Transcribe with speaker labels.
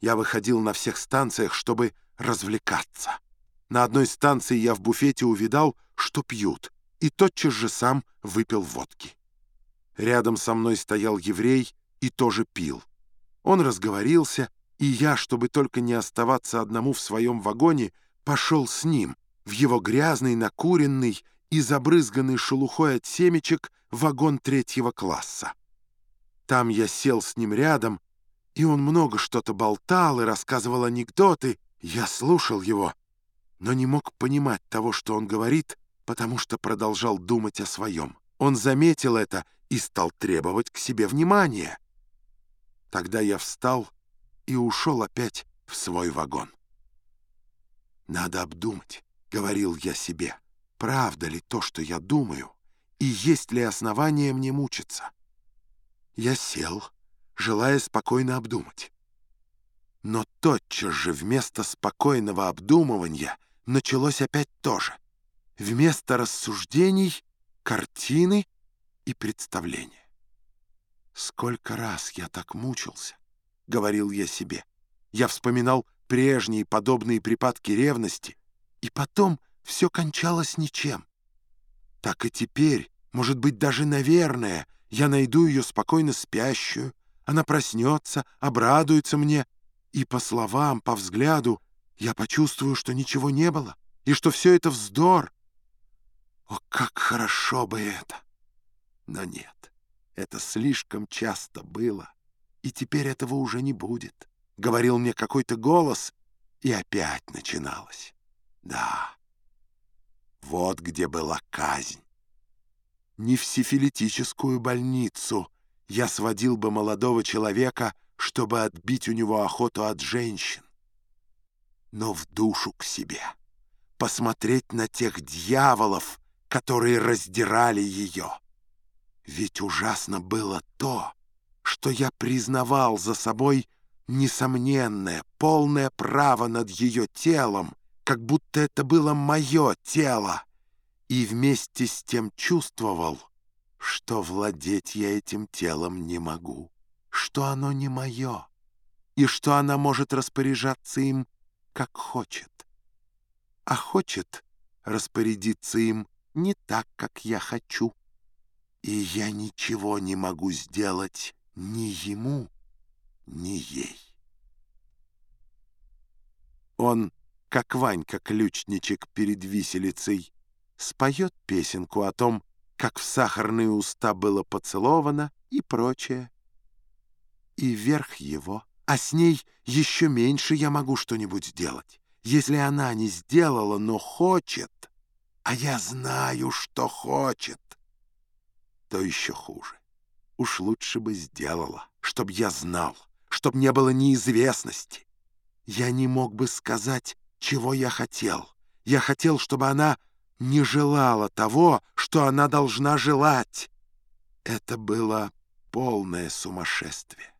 Speaker 1: Я выходил на всех станциях, чтобы развлекаться. На одной станции я в буфете увидал, что пьют, и тотчас же сам выпил водки. Рядом со мной стоял еврей и тоже пил. Он разговорился, и я, чтобы только не оставаться одному в своем вагоне, пошел с ним в его грязный, накуренный и забрызганный шелухой от семечек вагон третьего класса. Там я сел с ним рядом, и он много что-то болтал и рассказывал анекдоты. Я слушал его, но не мог понимать того, что он говорит, потому что продолжал думать о своем. Он заметил это и стал требовать к себе внимания. Тогда я встал и ушел опять в свой вагон. «Надо обдумать», — говорил я себе, — «правда ли то, что я думаю, и есть ли основания мне мучиться?» Я сел, желая спокойно обдумать. Но тотчас же вместо спокойного обдумывания началось опять то же. Вместо рассуждений — картины и представления. «Сколько раз я так мучился», — говорил я себе. Я вспоминал прежние подобные припадки ревности, и потом все кончалось ничем. Так и теперь, может быть, даже наверное, я найду ее спокойно спящую, она проснется, обрадуется мне, и по словам, по взгляду я почувствую, что ничего не было, и что все это вздор. О, как хорошо бы это! Но нет, это слишком часто было, и теперь этого уже не будет. Говорил мне какой-то голос, и опять начиналось. Да, вот где была казнь. Не в сифилитическую больницу я сводил бы молодого человека, чтобы отбить у него охоту от женщин, но в душу к себе, посмотреть на тех дьяволов, которые раздирали ее. Ведь ужасно было то, что я признавал за собой несомненное, полное право над ее телом, как будто это было мое тело, и вместе с тем чувствовал, что владеть я этим телом не могу, что оно не мое, и что она может распоряжаться им, как хочет. А хочет распорядиться им не так, как я хочу и я ничего не могу сделать ни ему, ни ей. Он, как Ванька-ключничек перед виселицей, споет песенку о том, как в сахарные уста было поцеловано и прочее. И верх его, а с ней еще меньше я могу что-нибудь сделать. Если она не сделала, но хочет, а я знаю, что хочет, то еще хуже. Уж лучше бы сделала, чтоб я знал, чтоб не было неизвестности. Я не мог бы сказать, чего я хотел. Я хотел, чтобы она не желала того, что она должна желать. Это было полное сумасшествие.